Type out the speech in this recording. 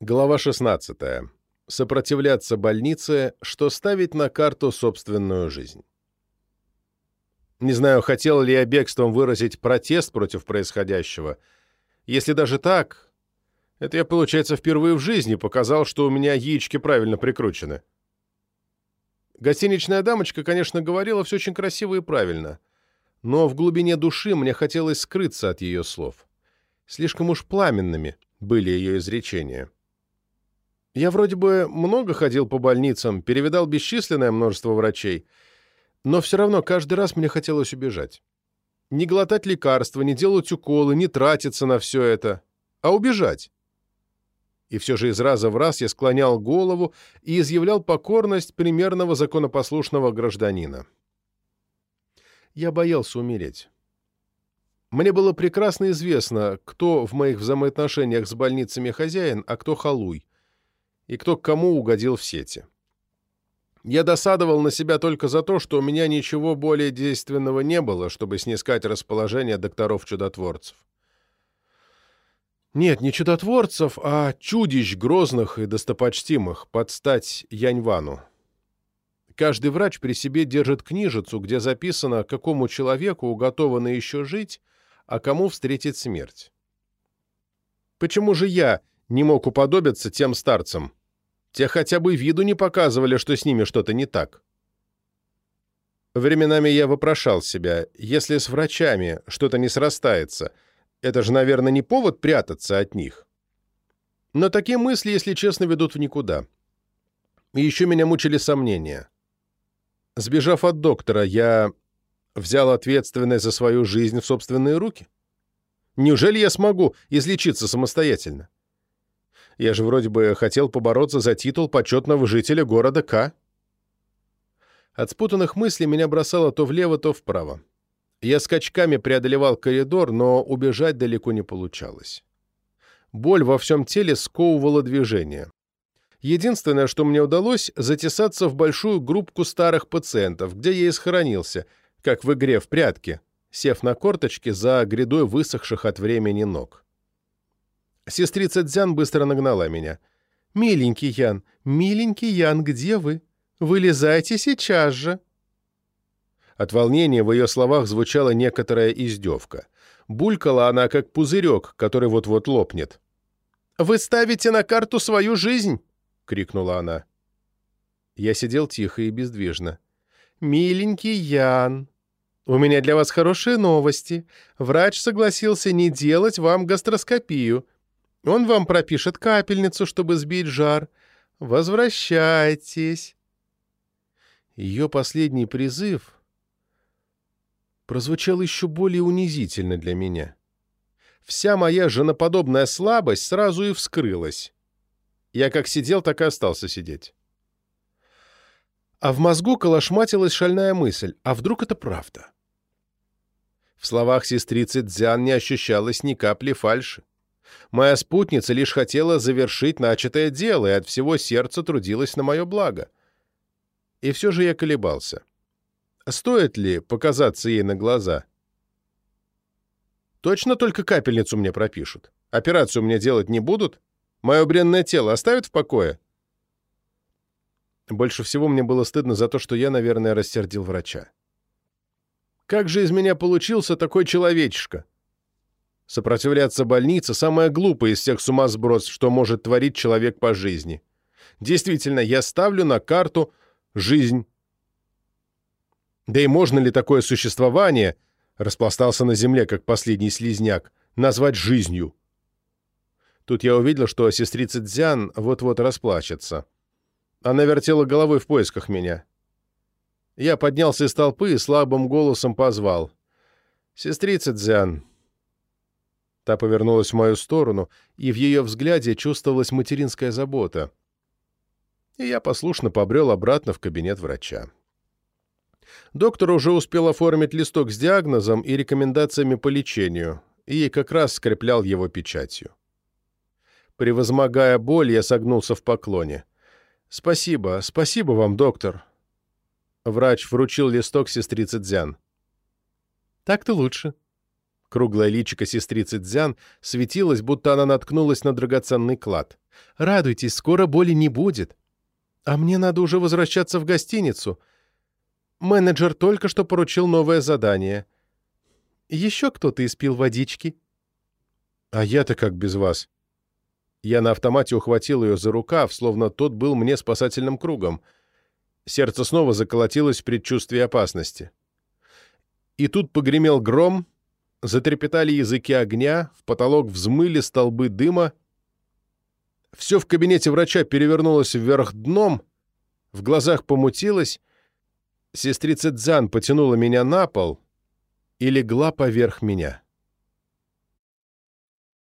Глава 16. Сопротивляться больнице, что ставить на карту собственную жизнь. Не знаю, хотел ли я бегством выразить протест против происходящего. Если даже так, это я, получается, впервые в жизни показал, что у меня яички правильно прикручены. Гостиничная дамочка, конечно, говорила все очень красиво и правильно, но в глубине души мне хотелось скрыться от ее слов. Слишком уж пламенными были ее изречения. Я вроде бы много ходил по больницам, перевидал бесчисленное множество врачей, но все равно каждый раз мне хотелось убежать. Не глотать лекарства, не делать уколы, не тратиться на все это, а убежать. И все же из раза в раз я склонял голову и изъявлял покорность примерного законопослушного гражданина. Я боялся умереть. Мне было прекрасно известно, кто в моих взаимоотношениях с больницами хозяин, а кто халуй и кто к кому угодил в сети. Я досадовал на себя только за то, что у меня ничего более действенного не было, чтобы снискать расположение докторов-чудотворцев. Нет, не чудотворцев, а чудищ грозных и достопочтимых, под стать Яньвану. Каждый врач при себе держит книжицу, где записано, какому человеку уготовано еще жить, а кому встретить смерть. Почему же я не мог уподобиться тем старцам, те хотя бы виду не показывали, что с ними что-то не так. Временами я вопрошал себя, если с врачами что-то не срастается, это же, наверное, не повод прятаться от них. Но такие мысли, если честно, ведут в никуда. И еще меня мучили сомнения. Сбежав от доктора, я взял ответственность за свою жизнь в собственные руки? Неужели я смогу излечиться самостоятельно? Я же вроде бы хотел побороться за титул почетного жителя города К. От спутанных мыслей меня бросало то влево, то вправо. Я скачками преодолевал коридор, но убежать далеко не получалось. Боль во всем теле сковывала движение. Единственное, что мне удалось, затесаться в большую группку старых пациентов, где я и схоронился, как в игре в прятки, сев на корточки за грядой высохших от времени ног. Сестрица Дзян быстро нагнала меня. «Миленький Ян, миленький Ян, где вы? Вылезайте сейчас же!» От волнения в ее словах звучала некоторая издевка. Булькала она, как пузырек, который вот-вот лопнет. «Вы ставите на карту свою жизнь!» — крикнула она. Я сидел тихо и бездвижно. «Миленький Ян, у меня для вас хорошие новости. Врач согласился не делать вам гастроскопию. Он вам пропишет капельницу, чтобы сбить жар. Возвращайтесь. Ее последний призыв прозвучал еще более унизительно для меня. Вся моя женоподобная слабость сразу и вскрылась. Я как сидел, так и остался сидеть. А в мозгу колошматилась шальная мысль. А вдруг это правда? В словах сестрицы Дзян не ощущалось ни капли фальши. Моя спутница лишь хотела завершить начатое дело и от всего сердца трудилась на мое благо. И все же я колебался. Стоит ли показаться ей на глаза? Точно только капельницу мне пропишут? Операцию мне делать не будут? Мое бренное тело оставят в покое? Больше всего мне было стыдно за то, что я, наверное, рассердил врача. Как же из меня получился такой человечишка? Сопротивляться больнице – самое глупое из всех сумасброс, что может творить человек по жизни. Действительно, я ставлю на карту жизнь. Да и можно ли такое существование, распластался на земле, как последний слизняк, назвать жизнью? Тут я увидел, что сестрица Дзян вот-вот расплачется. Она вертела головой в поисках меня. Я поднялся из толпы и слабым голосом позвал. «Сестрица Дзян, Та повернулась в мою сторону, и в ее взгляде чувствовалась материнская забота. И я послушно побрел обратно в кабинет врача. Доктор уже успел оформить листок с диагнозом и рекомендациями по лечению, и как раз скреплял его печатью. Превозмогая боль, я согнулся в поклоне. «Спасибо, спасибо вам, доктор». Врач вручил листок сестрице Дзян. «Так-то лучше», Круглое личико сестрицы Дзян светилось, будто она наткнулась на драгоценный клад. «Радуйтесь, скоро боли не будет. А мне надо уже возвращаться в гостиницу. Менеджер только что поручил новое задание. Еще кто-то испил водички?» «А я-то как без вас?» Я на автомате ухватил ее за рукав, словно тот был мне спасательным кругом. Сердце снова заколотилось в предчувствии опасности. И тут погремел гром, затрепетали языки огня, в потолок взмыли столбы дыма. Все в кабинете врача перевернулось вверх дном, в глазах помутилось. Сестрица Дзан потянула меня на пол и легла поверх меня.